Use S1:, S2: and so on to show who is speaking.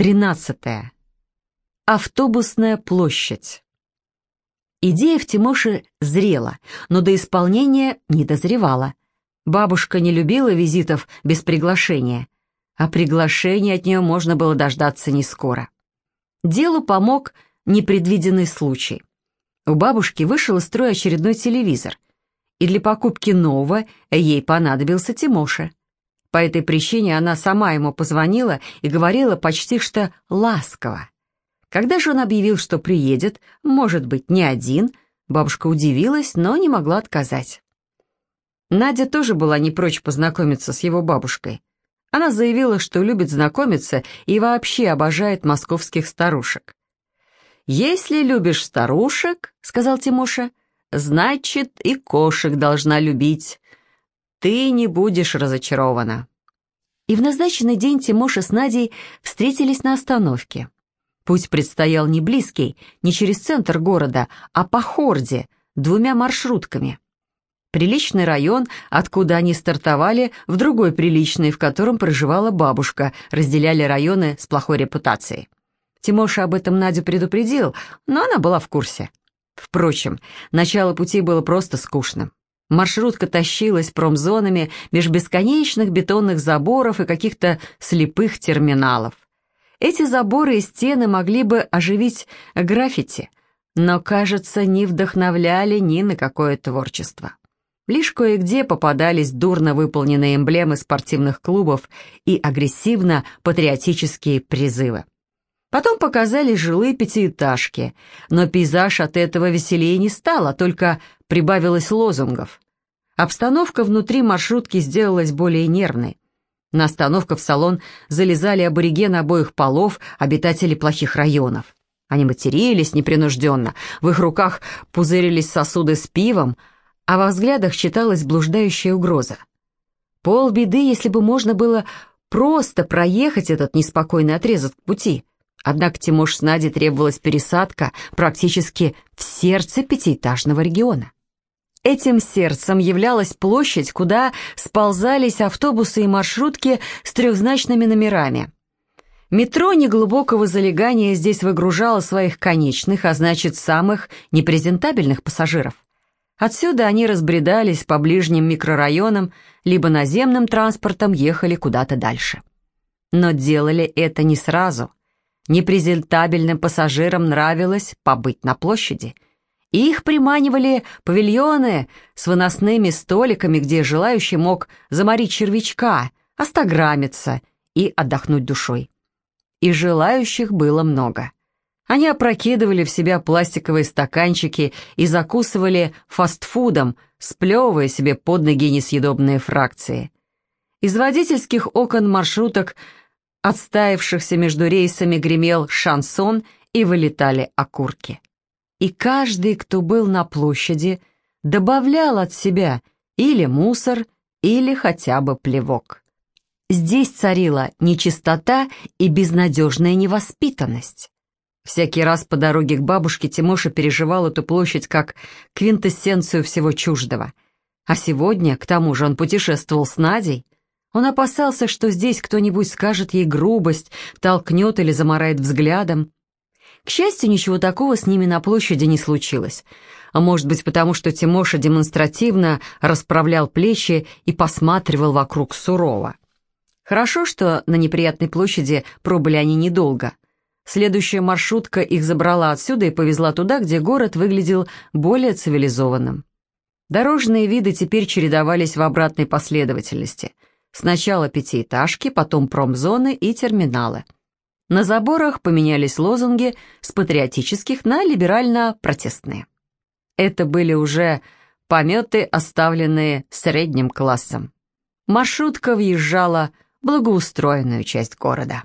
S1: Тринадцатое. Автобусная площадь. Идея в Тимоше зрела, но до исполнения не дозревала. Бабушка не любила визитов без приглашения, а приглашение от нее можно было дождаться не скоро. Делу помог непредвиденный случай. У бабушки вышел из строя очередной телевизор, и для покупки нового ей понадобился Тимоша. По этой причине она сама ему позвонила и говорила почти что ласково. Когда же он объявил, что приедет, может быть, не один, бабушка удивилась, но не могла отказать. Надя тоже была не прочь познакомиться с его бабушкой. Она заявила, что любит знакомиться и вообще обожает московских старушек. «Если любишь старушек, — сказал Тимоша, — значит, и кошек должна любить ты не будешь разочарована». И в назначенный день Тимоша с Надей встретились на остановке. Путь предстоял не близкий, не через центр города, а по Хорде, двумя маршрутками. Приличный район, откуда они стартовали, в другой приличный, в котором проживала бабушка, разделяли районы с плохой репутацией. Тимоша об этом Надю предупредил, но она была в курсе. Впрочем, начало пути было просто скучным. Маршрутка тащилась промзонами меж бесконечных бетонных заборов и каких-то слепых терминалов. Эти заборы и стены могли бы оживить граффити, но, кажется, не вдохновляли ни на какое творчество. Лишь кое-где попадались дурно выполненные эмблемы спортивных клубов и агрессивно-патриотические призывы. Потом показались жилые пятиэтажки, но пейзаж от этого веселее не стал, а только прибавилось лозунгов. Обстановка внутри маршрутки сделалась более нервной. На остановках в салон залезали аборигены обоих полов, обитатели плохих районов. Они матерились непринужденно, в их руках пузырились сосуды с пивом, а во взглядах читалась блуждающая угроза. Пол беды, если бы можно было просто проехать этот неспокойный отрезок пути. Однако Тимош с Надей требовалась пересадка практически в сердце пятиэтажного региона. Этим сердцем являлась площадь, куда сползались автобусы и маршрутки с трехзначными номерами. Метро неглубокого залегания здесь выгружало своих конечных, а значит, самых непрезентабельных пассажиров. Отсюда они разбредались по ближним микрорайонам, либо наземным транспортом ехали куда-то дальше. Но делали это не сразу. Непрезентабельным пассажирам нравилось побыть на площади – их приманивали павильоны с выносными столиками, где желающий мог заморить червячка, остаграмиться и отдохнуть душой. И желающих было много. Они опрокидывали в себя пластиковые стаканчики и закусывали фастфудом, сплевывая себе под ноги несъедобные фракции. Из водительских окон маршруток, отстаившихся между рейсами, гремел шансон и вылетали окурки и каждый, кто был на площади, добавлял от себя или мусор, или хотя бы плевок. Здесь царила нечистота и безнадежная невоспитанность. Всякий раз по дороге к бабушке Тимоша переживал эту площадь как квинтэссенцию всего чуждого. А сегодня, к тому же, он путешествовал с Надей. Он опасался, что здесь кто-нибудь скажет ей грубость, толкнет или заморает взглядом. К счастью, ничего такого с ними на площади не случилось. А может быть, потому что Тимоша демонстративно расправлял плечи и посматривал вокруг сурово. Хорошо, что на неприятной площади пробыли они недолго. Следующая маршрутка их забрала отсюда и повезла туда, где город выглядел более цивилизованным. Дорожные виды теперь чередовались в обратной последовательности. Сначала пятиэтажки, потом промзоны и терминалы – на заборах поменялись лозунги с патриотических на либерально-протестные. Это были уже пометы, оставленные средним классом. Маршрутка въезжала в благоустроенную часть города.